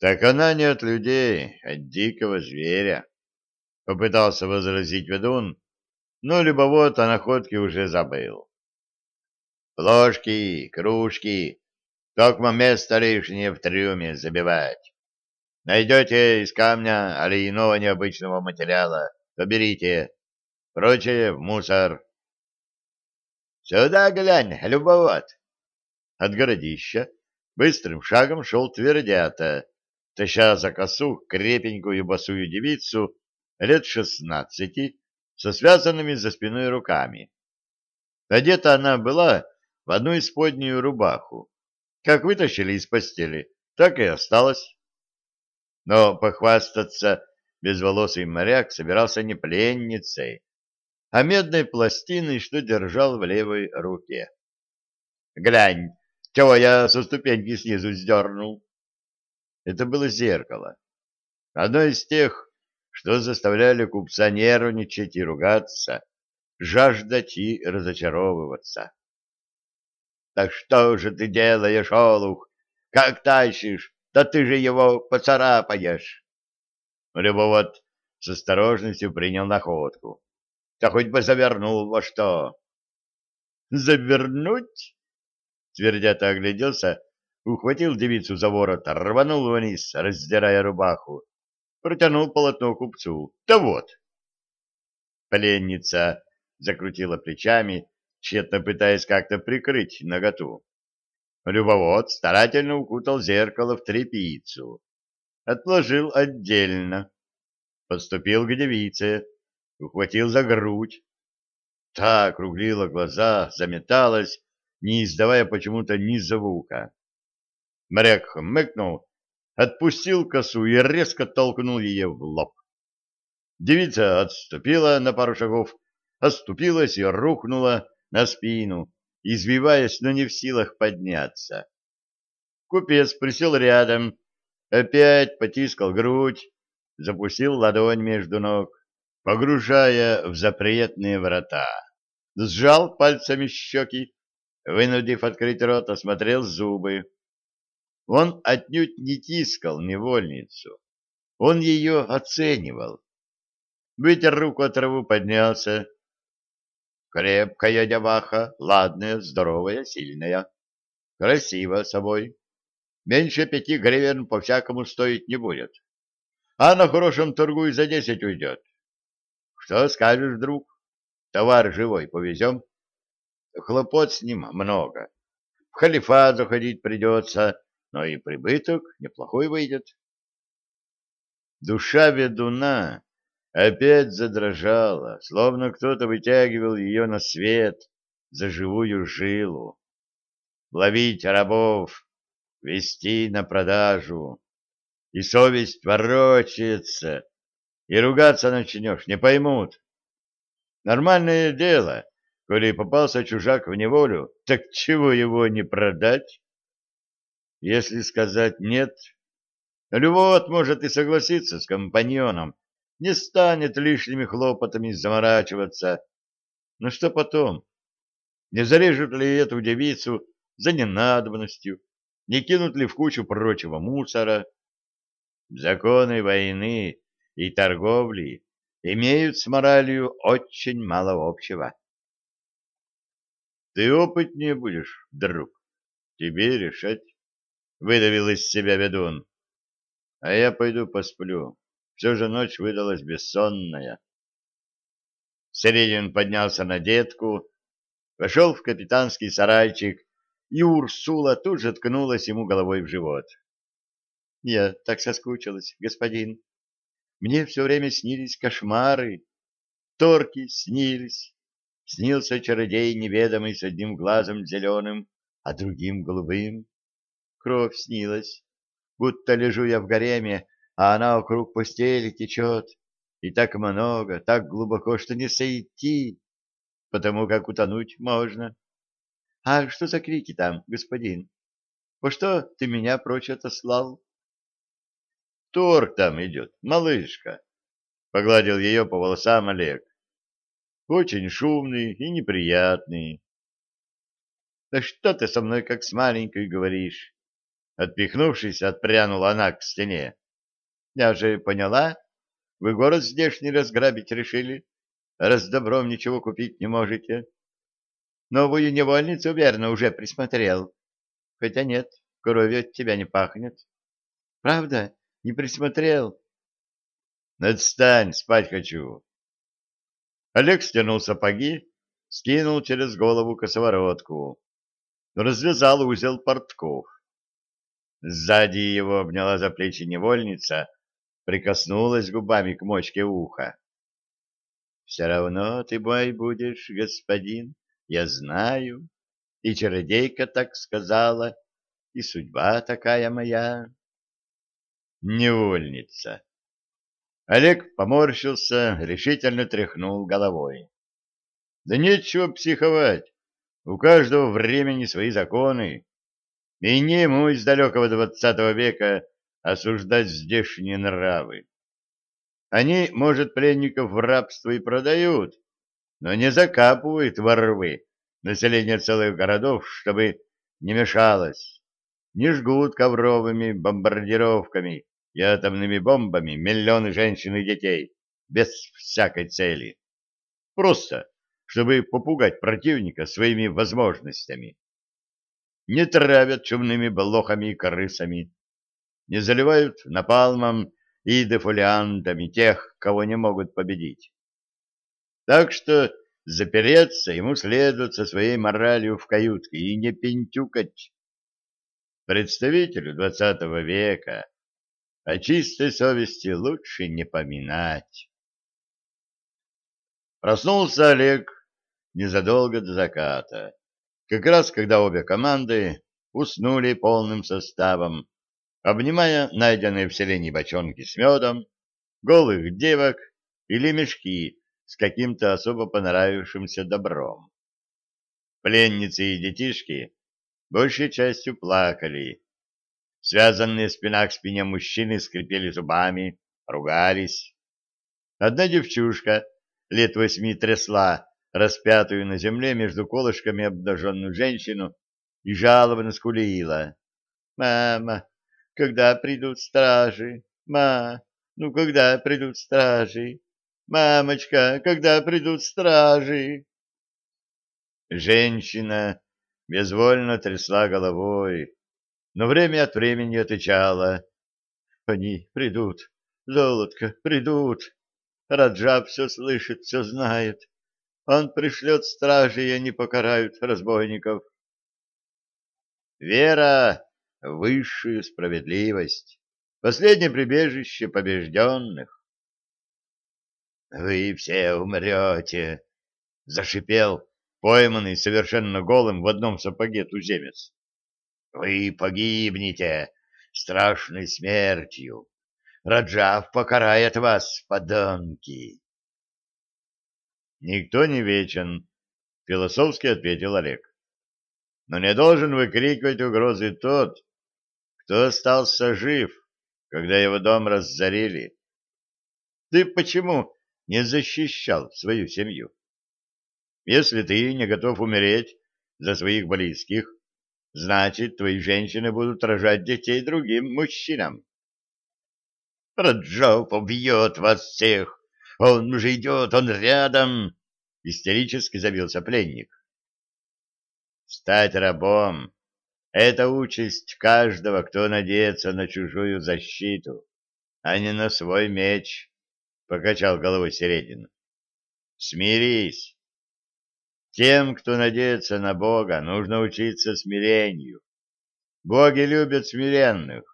Так она не от людей, от дикого зверя, — попытался возразить ведун, но любовод о находке уже забыл. Ложки, кружки, только место лишнее в трюме забивать. Найдете из камня или иного необычного материала, то берите. Прочее в мусор. Сюда глянь, любовод. От городища быстрым шагом шел твердята, таща за косу крепенькую босую девицу лет шестнадцати со связанными за спиной руками. Одета она была в одну исподнюю рубаху. Как вытащили из постели, так и осталось. Но похвастаться безволосый моряк собирался не пленницей, а медной пластиной, что держал в левой руке. «Глянь, чего я со ступеньки снизу сдернул?» Это было зеркало. Одно из тех, что заставляли купца нервничать и ругаться, жаждать и разочаровываться. Так что же ты делаешь, Олух? Как тащишь? Да ты же его поцарапаешь. Любовод с осторожностью принял находку. Да хоть бы завернул во что. Завернуть? Твердято огляделся, ухватил девицу за ворот, рванул вниз, раздирая рубаху. Протянул полотно купцу. Да вот. Пленница закрутила плечами, тщетно пытаясь как-то прикрыть наготу. Любовод старательно укутал зеркало в тряпицу. Отложил отдельно. Подступил к девице, ухватил за грудь. Та округлила глаза, заметалась, не издавая почему-то ни звука. Моряк хмыкнул, отпустил косу и резко толкнул ее в лоб. Девица отступила на пару шагов, оступилась и рухнула, на спину, извиваясь, но не в силах подняться. Купец присел рядом, опять потискал грудь, запустил ладонь между ног, погружая в запретные врата. Сжал пальцами щеки, вынудив открыть рот, осмотрел зубы. Он отнюдь не тискал невольницу. Он ее оценивал. Вытер руку от траву, поднялся, Крепкая деваха, ладная, здоровая, сильная. Красиво собой. Меньше пяти гривен по-всякому стоить не будет. А на хорошем торгу и за десять уйдет. Что скажешь, друг? Товар живой повезем? Хлопот с ним много. В халифат заходить придется, но и прибыток неплохой выйдет. Душа ведуна опять задрожала, словно кто-то вытягивал ее на свет за живую жилу. Ловить рабов, вести на продажу, и совесть ворочается, и ругаться начнешь, не поймут. Нормальное дело, коли попался чужак в неволю, так чего его не продать? Если сказать «нет», Любовод может и согласиться с компаньоном, не станет лишними хлопотами заморачиваться. Но что потом? Не зарежут ли эту девицу за ненадобностью, не кинут ли в кучу прочего мусора? Законы войны и торговли имеют с моралью очень мало общего. Ты опытнее будешь, друг, тебе решать, — выдавил из себя ведун. А я пойду посплю. Все же ночь выдалась бессонная. Середин поднялся на детку, вошел в капитанский сарайчик, и Урсула тут же ткнулась ему головой в живот. — Я так соскучилась, господин. Мне все время снились кошмары. Торки снились. Снился чародей неведомый с одним глазом зеленым, а другим голубым. Кровь снилась, будто лежу я в гареме, а она вокруг постели течет, и так много, так глубоко, что не сойти, потому как утонуть можно. А что за крики там, господин? По что ты меня прочь отослал? Торг там идет, малышка, — погладил ее по волосам Олег. Очень шумный и неприятный. Да что ты со мной как с маленькой говоришь? Отпихнувшись, отпрянула она к стене. Я же поняла, вы город здешний разграбить решили, раз добром ничего купить не можете. Новую невольницу, верно, уже присмотрел. Хотя нет, кровью от тебя не пахнет. Правда, не присмотрел? Отстань, спать хочу. Олег стянул сапоги, скинул через голову косоворотку, развязал узел портков. Сзади его обняла за плечи невольница, прикоснулась губами к мочке уха. — Все равно ты мой будешь, господин, я знаю, и чародейка так сказала, и судьба такая моя. Невольница. Олег поморщился, решительно тряхнул головой. Да нечего психовать. У каждого времени свои законы. И не ему из далекого двадцатого века осуждать здешние нравы. Они, может, пленников в рабство и продают, но не закапывают во рвы население целых городов, чтобы не мешалось, не жгут ковровыми бомбардировками и атомными бомбами миллионы женщин и детей без всякой цели. Просто, чтобы попугать противника своими возможностями. Не травят чумными блохами и крысами, не заливают напалмом и дефолиантами тех, кого не могут победить. Так что запереться ему следует со своей моралью в каютке и не пентюкать. Представителю двадцатого века о чистой совести лучше не поминать. Проснулся Олег незадолго до заката, как раз когда обе команды уснули полным составом обнимая найденные в селении бочонки с медом, голых девок или мешки с каким-то особо понравившимся добром. Пленницы и детишки большей частью плакали. Связанные спина к спине мужчины скрипели зубами, ругались. Одна девчушка лет восьми трясла распятую на земле между колышками обнаженную женщину и жалобно скулила. «Мама, когда придут стражи? Ма, ну когда придут стражи? Мамочка, когда придут стражи? Женщина безвольно трясла головой, но время от времени отвечала. Они придут, золотко, придут. Раджаб все слышит, все знает. Он пришлет стражи, и они покарают разбойников. Вера высшую справедливость, последнее прибежище побежденных. — Вы все умрете! — зашипел пойманный совершенно голым в одном сапоге туземец. — Вы погибнете страшной смертью. Раджав покарает вас, подонки. — Никто не вечен, — философски ответил Олег. — Но не должен выкрикивать угрозы тот, кто остался жив, когда его дом разорили? Ты почему не защищал свою семью? Если ты не готов умереть за своих близких, значит, твои женщины будут рожать детей другим мужчинам. Раджов убьет вас всех! Он уже идет, он рядом! Истерически забился пленник. Стать рабом это участь каждого, кто надеется на чужую защиту, а не на свой меч, — покачал головой Середин. Смирись. Тем, кто надеется на Бога, нужно учиться смирению. Боги любят смиренных,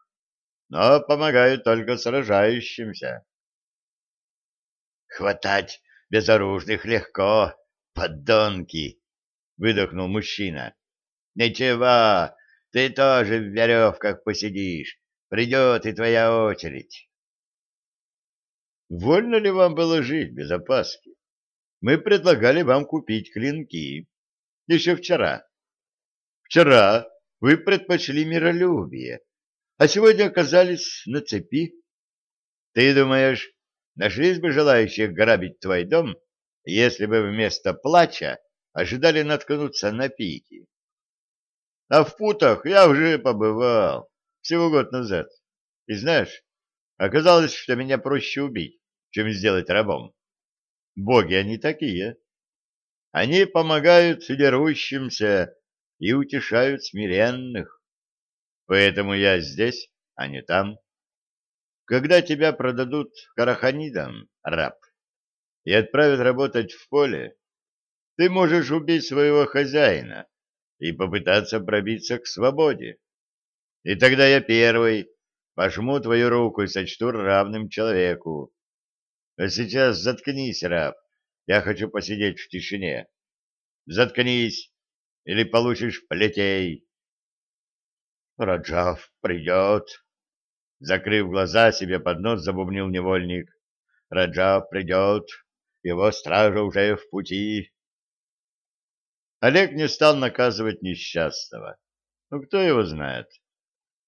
но помогают только сражающимся. Хватать безоружных легко, подонки, — выдохнул мужчина. Ничего, ты тоже в веревках посидишь. Придет и твоя очередь. Вольно ли вам было жить без опаски? Мы предлагали вам купить клинки. Еще вчера. Вчера вы предпочли миролюбие, а сегодня оказались на цепи. Ты думаешь, нашлись бы желающие грабить твой дом, если бы вместо плача ожидали наткнуться на пики? А в путах я уже побывал. всего год назад. И знаешь, оказалось, что меня проще убить, чем сделать рабом. Боги они такие. Они помогают дерущимся и утешают смиренных. Поэтому я здесь, а не там. Когда тебя продадут караханидам, раб, и отправят работать в поле, ты можешь убить своего хозяина и попытаться пробиться к свободе. И тогда я первый пожму твою руку и сочту равным человеку. А сейчас заткнись, раб, я хочу посидеть в тишине. Заткнись, или получишь плетей. Раджав придет. Закрыв глаза, себе под нос забубнил невольник. Раджав придет, его стража уже в пути. Олег не стал наказывать несчастного. Ну, кто его знает?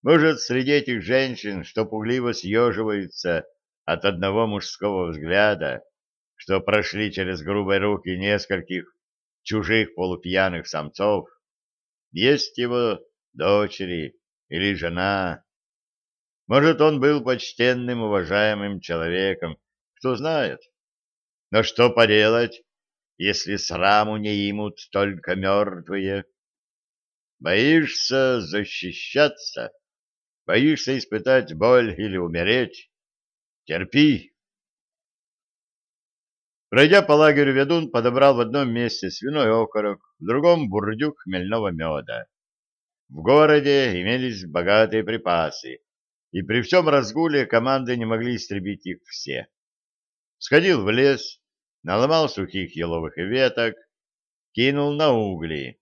Может, среди этих женщин, что пугливо съеживаются от одного мужского взгляда, что прошли через грубые руки нескольких чужих полупьяных самцов, есть его дочери или жена. Может, он был почтенным, уважаемым человеком, кто знает. Но что поделать, если сраму не имут только мертвые? Боишься защищаться? Боишься испытать боль или умереть? Терпи, Пройдя по лагерю, ведун подобрал в одном месте свиной окорок, в другом бурдюк хмельного меда. В городе имелись богатые припасы, и при всем разгуле команды не могли истребить их все. Сходил в лес, наломал сухих еловых веток, кинул на угли.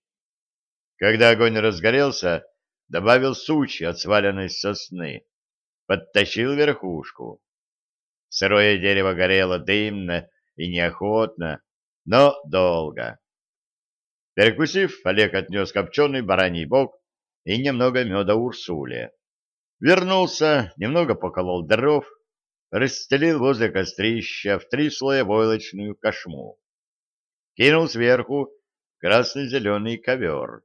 Когда огонь разгорелся, добавил сучи от сваленной сосны, подтащил верхушку. Сырое дерево горело дымно, и неохотно, но долго. Перекусив, Олег отнес копченый бараний бок и немного меда Урсуле. Вернулся, немного поколол дров, расстелил возле кострища в три слоя войлочную кошму. Кинул сверху красно-зеленый ковер.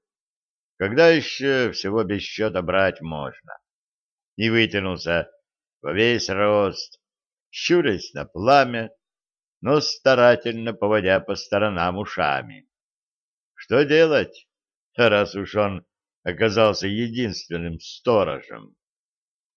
Когда еще всего без счета брать можно? И вытянулся во весь рост, щурясь на пламя, но старательно поводя по сторонам ушами. Что делать, раз уж он оказался единственным сторожем?